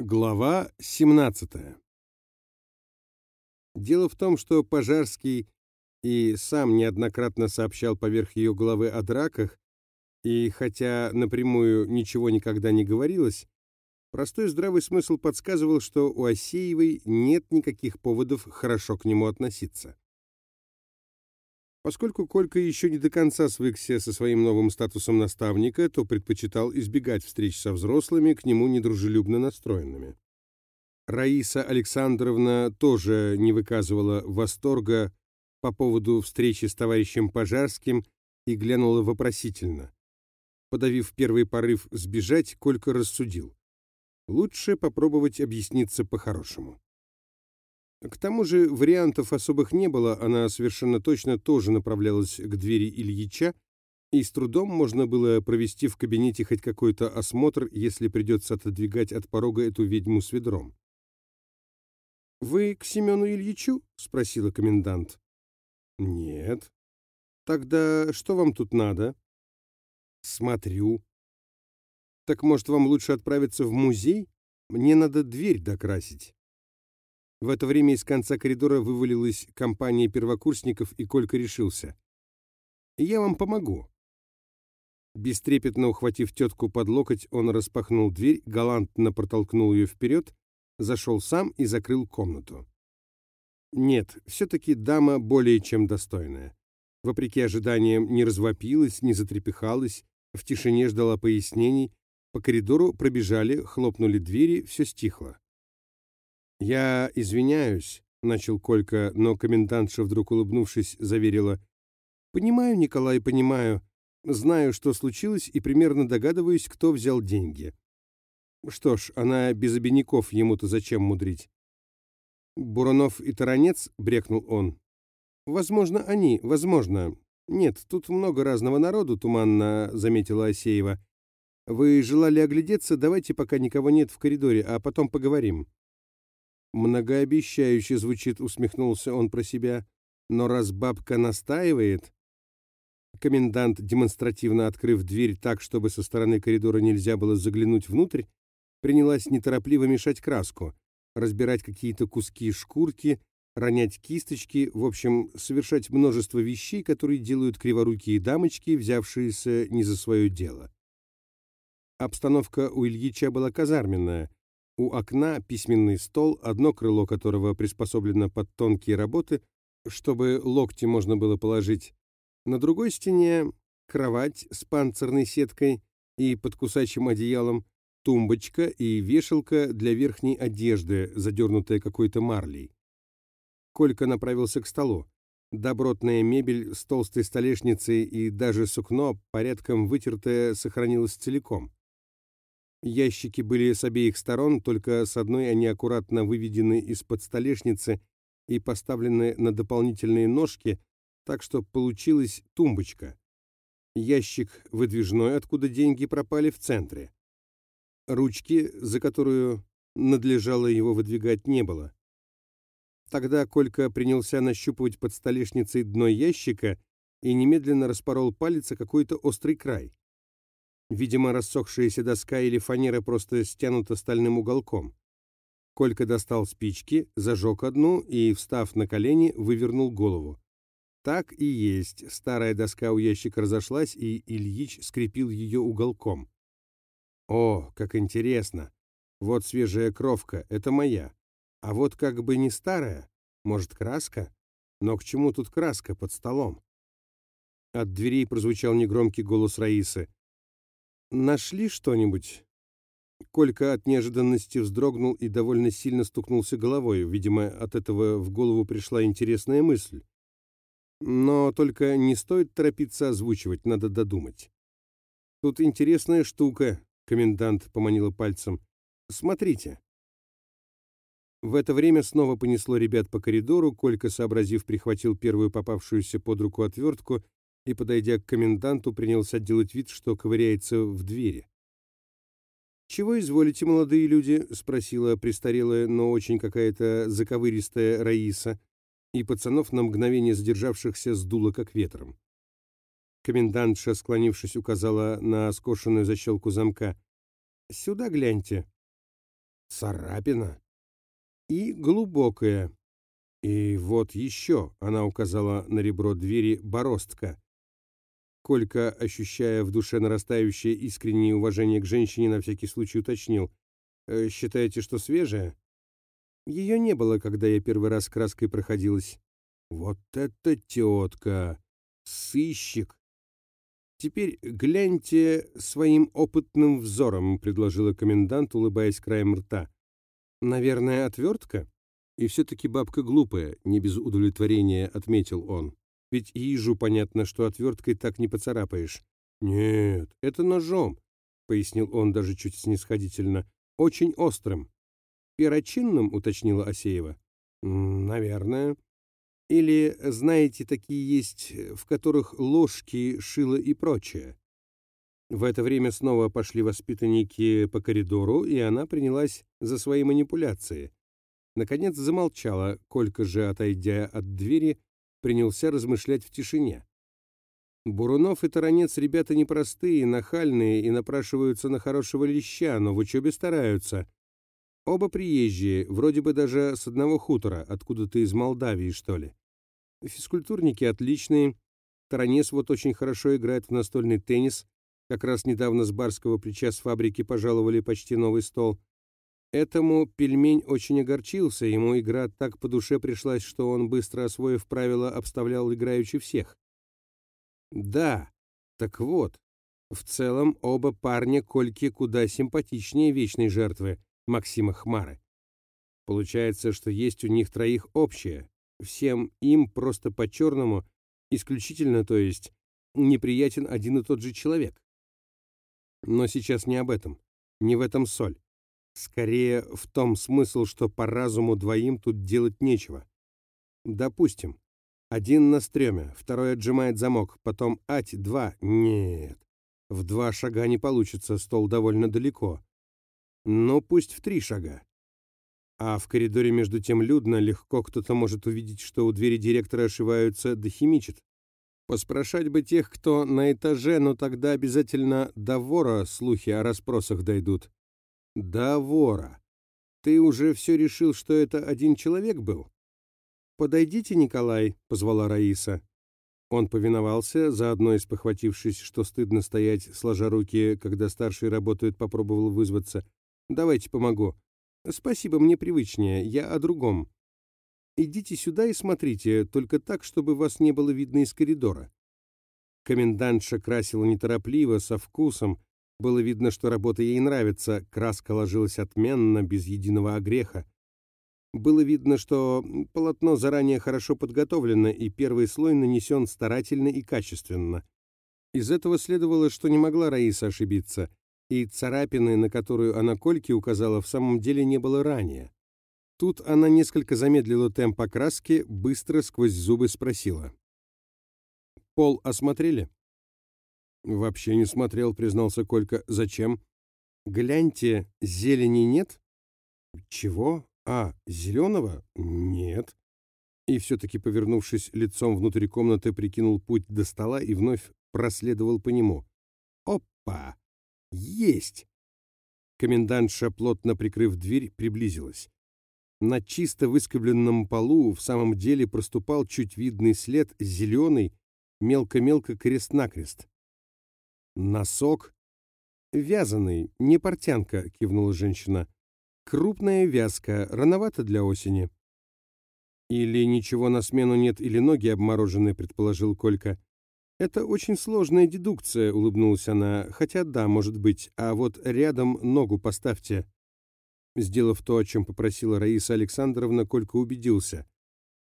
Глава 17 Дело в том, что Пожарский и сам неоднократно сообщал поверх ее головы о драках, и хотя напрямую ничего никогда не говорилось, простой здравый смысл подсказывал, что у Осеевой нет никаких поводов хорошо к нему относиться. Поскольку Колька еще не до конца свыкся со своим новым статусом наставника, то предпочитал избегать встреч со взрослыми, к нему недружелюбно настроенными. Раиса Александровна тоже не выказывала восторга по поводу встречи с товарищем Пожарским и глянула вопросительно. Подавив первый порыв сбежать, Колька рассудил. Лучше попробовать объясниться по-хорошему. К тому же вариантов особых не было, она совершенно точно тоже направлялась к двери Ильича, и с трудом можно было провести в кабинете хоть какой-то осмотр, если придется отодвигать от порога эту ведьму с ведром. «Вы к Семену Ильичу?» — спросила комендант. «Нет». «Тогда что вам тут надо?» «Смотрю». «Так, может, вам лучше отправиться в музей? Мне надо дверь докрасить». В это время из конца коридора вывалилась компания первокурсников, и Колька решился. «Я вам помогу». Бестрепетно ухватив тетку под локоть, он распахнул дверь, галантно протолкнул ее вперед, зашел сам и закрыл комнату. Нет, все-таки дама более чем достойная. Вопреки ожиданиям, не развопилась, не затрепехалась, в тишине ждала пояснений, по коридору пробежали, хлопнули двери, все стихло. «Я извиняюсь», — начал Колька, но комендантша, вдруг улыбнувшись, заверила. «Понимаю, Николай, понимаю. Знаю, что случилось, и примерно догадываюсь, кто взял деньги». Что ж, она без обиняков, ему-то зачем мудрить? «Буранов и Таранец?» — брекнул он. «Возможно, они, возможно. Нет, тут много разного народу», — туманно заметила Осеева. «Вы желали оглядеться? Давайте, пока никого нет в коридоре, а потом поговорим». Многообещающе звучит, усмехнулся он про себя. Но раз бабка настаивает... Комендант, демонстративно открыв дверь так, чтобы со стороны коридора нельзя было заглянуть внутрь, принялась неторопливо мешать краску, разбирать какие-то куски шкурки, ронять кисточки, в общем, совершать множество вещей, которые делают криворукие дамочки, взявшиеся не за свое дело. Обстановка у Ильича была казарменная, у окна письменный стол, одно крыло которого приспособлено под тонкие работы, чтобы локти можно было положить. На другой стене кровать с панцирной сеткой и под кусачим одеялом, тумбочка и вешалка для верхней одежды, задернутая какой-то марлей. Колька направился к столу. Добротная мебель с толстой столешницей и даже сукно, порядком вытертое, сохранилось целиком. Ящики были с обеих сторон, только с одной они аккуратно выведены из-под столешницы и поставлены на дополнительные ножки, так что получилась тумбочка. Ящик выдвижной, откуда деньги пропали в центре. Ручки, за которую надлежало его выдвигать, не было. Тогда Колька принялся нащупывать под столешницей дно ящика и немедленно распорол палец о какой-то острый край. Видимо, рассохшаяся доска или фанера просто стянута стальным уголком. Колька достал спички, зажег одну и, встав на колени, вывернул голову. Так и есть. Старая доска у ящика разошлась, и Ильич скрепил ее уголком. О, как интересно! Вот свежая кровка, это моя. А вот как бы не старая, может, краска? Но к чему тут краска под столом? От дверей прозвучал негромкий голос Раисы. «Нашли что-нибудь?» Колька от неожиданности вздрогнул и довольно сильно стукнулся головой. Видимо, от этого в голову пришла интересная мысль. Но только не стоит торопиться озвучивать, надо додумать. «Тут интересная штука», — комендант поманила пальцем. «Смотрите». В это время снова понесло ребят по коридору, Колька, сообразив, прихватил первую попавшуюся под руку отвертку и, подойдя к коменданту, принялся делать вид, что ковыряется в двери. «Чего изволите, молодые люди?» — спросила престарелая, но очень какая-то заковыристая Раиса, и пацанов на мгновение задержавшихся сдуло как ветром. Комендантша, склонившись, указала на скошенную защелку замка. «Сюда гляньте». царапина. И глубокая. И вот еще, она указала на ребро двери, бороздка. Колька, ощущая в душе нарастающее искреннее уважение к женщине, на всякий случай уточнил. «Э, «Считаете, что свежая?» «Ее не было, когда я первый раз краской проходилась». «Вот это тетка! Сыщик!» «Теперь гляньте своим опытным взором», — предложила комендант, улыбаясь краем рта. «Наверное, отвертка?» «И все-таки бабка глупая», — не без удовлетворения отметил он. «Ведь ежу понятно, что отверткой так не поцарапаешь». «Нет, это ножом», — пояснил он даже чуть снисходительно. «Очень острым». «Перочинным?» — уточнила Асеева. «Наверное», или, знаете, такие есть, в которых ложки, шило и прочее. В это время снова пошли воспитанники по коридору, и она принялась за свои манипуляции. Наконец замолчала, Колька же, отойдя от двери, принялся размышлять в тишине. Бурунов и Таранец ребята непростые, нахальные и напрашиваются на хорошего леща, но в учебе стараются. Оба приезжие, вроде бы даже с одного хутора, откуда-то из Молдавии, что ли. Физкультурники отличные. Таранес вот очень хорошо играет в настольный теннис. Как раз недавно с барского плеча с фабрики пожаловали почти новый стол. Этому пельмень очень огорчился, ему игра так по душе пришлась, что он, быстро освоив правила, обставлял играючи всех. Да, так вот, в целом оба парня Кольки куда симпатичнее вечной жертвы, Максима Хмары. Получается, что есть у них троих общее. Всем им просто по-черному, исключительно, то есть, неприятен один и тот же человек. Но сейчас не об этом, не в этом соль. Скорее, в том смысл, что по разуму двоим тут делать нечего. Допустим, один на стреме, второй отжимает замок, потом ать, два. Нет, в два шага не получится, стол довольно далеко. Но пусть в три шага. А в коридоре между тем людно, легко кто-то может увидеть, что у двери директора ошиваются да химичат. Поспрашать бы тех, кто на этаже, но тогда обязательно до вора слухи о расспросах дойдут. До вора. Ты уже все решил, что это один человек был? «Подойдите, Николай», — позвала Раиса. Он повиновался, заодно испохватившись, что стыдно стоять, сложа руки, когда старший работает, попробовал вызваться. Давайте помогу. Спасибо, мне привычнее, я о другом. Идите сюда и смотрите, только так, чтобы вас не было видно из коридора. Комендантша красила неторопливо, со вкусом. Было видно, что работа ей нравится, краска ложилась отменно, без единого огреха. Было видно, что полотно заранее хорошо подготовлено, и первый слой нанесен старательно и качественно. Из этого следовало, что не могла Раиса ошибиться — и царапины, на которую она Кольке указала, в самом деле не было ранее. Тут она несколько замедлила темп окраски, быстро сквозь зубы спросила. «Пол осмотрели?» «Вообще не смотрел», — признался Колька. «Зачем?» «Гляньте, зелени нет?» «Чего? А, зеленого? Нет». И все-таки, повернувшись лицом внутрь комнаты, прикинул путь до стола и вновь проследовал по нему. «Опа!» Есть! Комендантша, плотно прикрыв дверь, приблизилась. На чисто выскобленном полу в самом деле проступал чуть видный след, зеленый, мелко-мелко крест-накрест. Носок? Вязаный, не портянка, кивнула женщина. Крупная вязка, рановато для осени. Или ничего на смену нет, или ноги обморожены, предположил Колька. «Это очень сложная дедукция», — улыбнулась она. «Хотя да, может быть. А вот рядом ногу поставьте». Сделав то, о чем попросила Раиса Александровна, Колька убедился.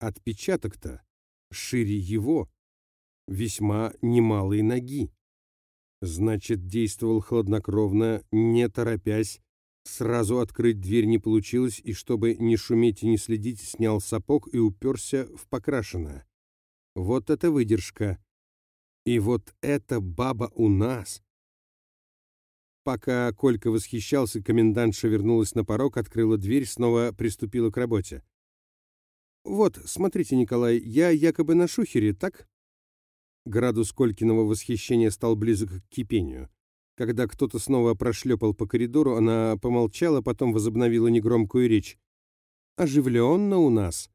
Отпечаток-то шире его, весьма немалой ноги. Значит, действовал хладнокровно, не торопясь. Сразу открыть дверь не получилось, и чтобы не шуметь и не следить, снял сапог и уперся в покрашенное. Вот это выдержка! И вот эта баба у нас. Пока Колька восхищался, комендантша вернулась на порог, открыла дверь, снова приступила к работе. «Вот, смотрите, Николай, я якобы на шухере, так?» Градус Колькиного восхищения стал близок к кипению. Когда кто-то снова прошлепал по коридору, она помолчала, потом возобновила негромкую речь. «Оживленно у нас».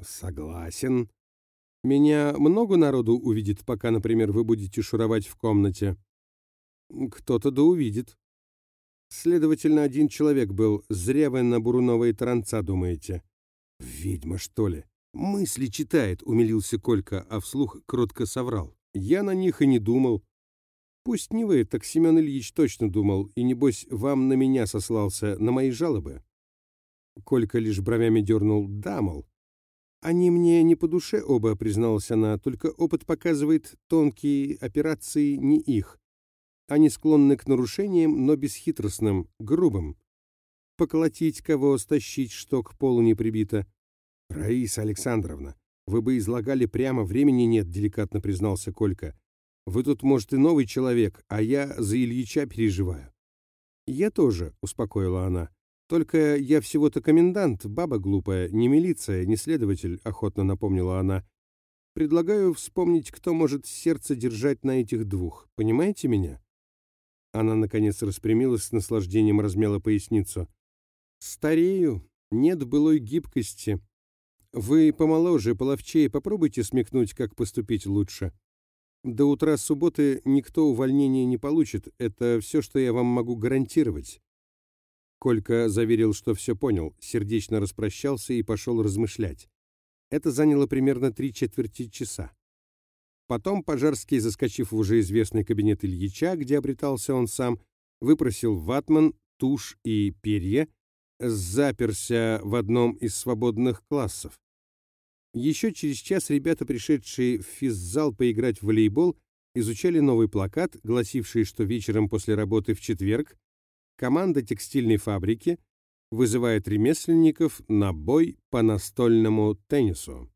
«Согласен. Меня много народу увидит, пока, например, вы будете шуровать в комнате?» «Кто-то да увидит». «Следовательно, один человек был. Зря вы на Бурунова и Таранца думаете». «Ведьма, что ли?» «Мысли читает», — умилился Колька, а вслух кротко соврал. «Я на них и не думал». «Пусть не вы, так Семен Ильич точно думал, и, небось, вам на меня сослался, на мои жалобы». Колька лишь бровями дернул «да, мол». «Они мне не по душе оба», — призналась она, «только опыт показывает, тонкие операции не их. Они склонны к нарушениям, но бесхитростным, грубым. Поколотить кого, стащить, что к полу не прибито. «Раиса Александровна, вы бы излагали прямо, времени нет», — деликатно признался Колька. «Вы тут, может, и новый человек, а я за Ильича переживаю». «Я тоже», — успокоила она. «Только я всего-то комендант, баба глупая, не милиция, не следователь», — охотно напомнила она. «Предлагаю вспомнить, кто может сердце держать на этих двух. Понимаете меня?» Она, наконец, распрямилась с наслаждением, размяла поясницу. «Старею. Нет былой гибкости. Вы помоложе, половчее, попробуйте смекнуть, как поступить лучше. До утра субботы никто увольнения не получит, это все, что я вам могу гарантировать». Колька заверил, что все понял, сердечно распрощался и пошел размышлять. Это заняло примерно три четверти часа. Потом Пожарский, заскочив в уже известный кабинет Ильича, где обретался он сам, выпросил ватман, тушь и перья, заперся в одном из свободных классов. Еще через час ребята, пришедшие в физзал поиграть в волейбол, изучали новый плакат, гласивший, что вечером после работы в четверг команда текстильной фабрики вызывает ремесленников на бой по настольному теннису.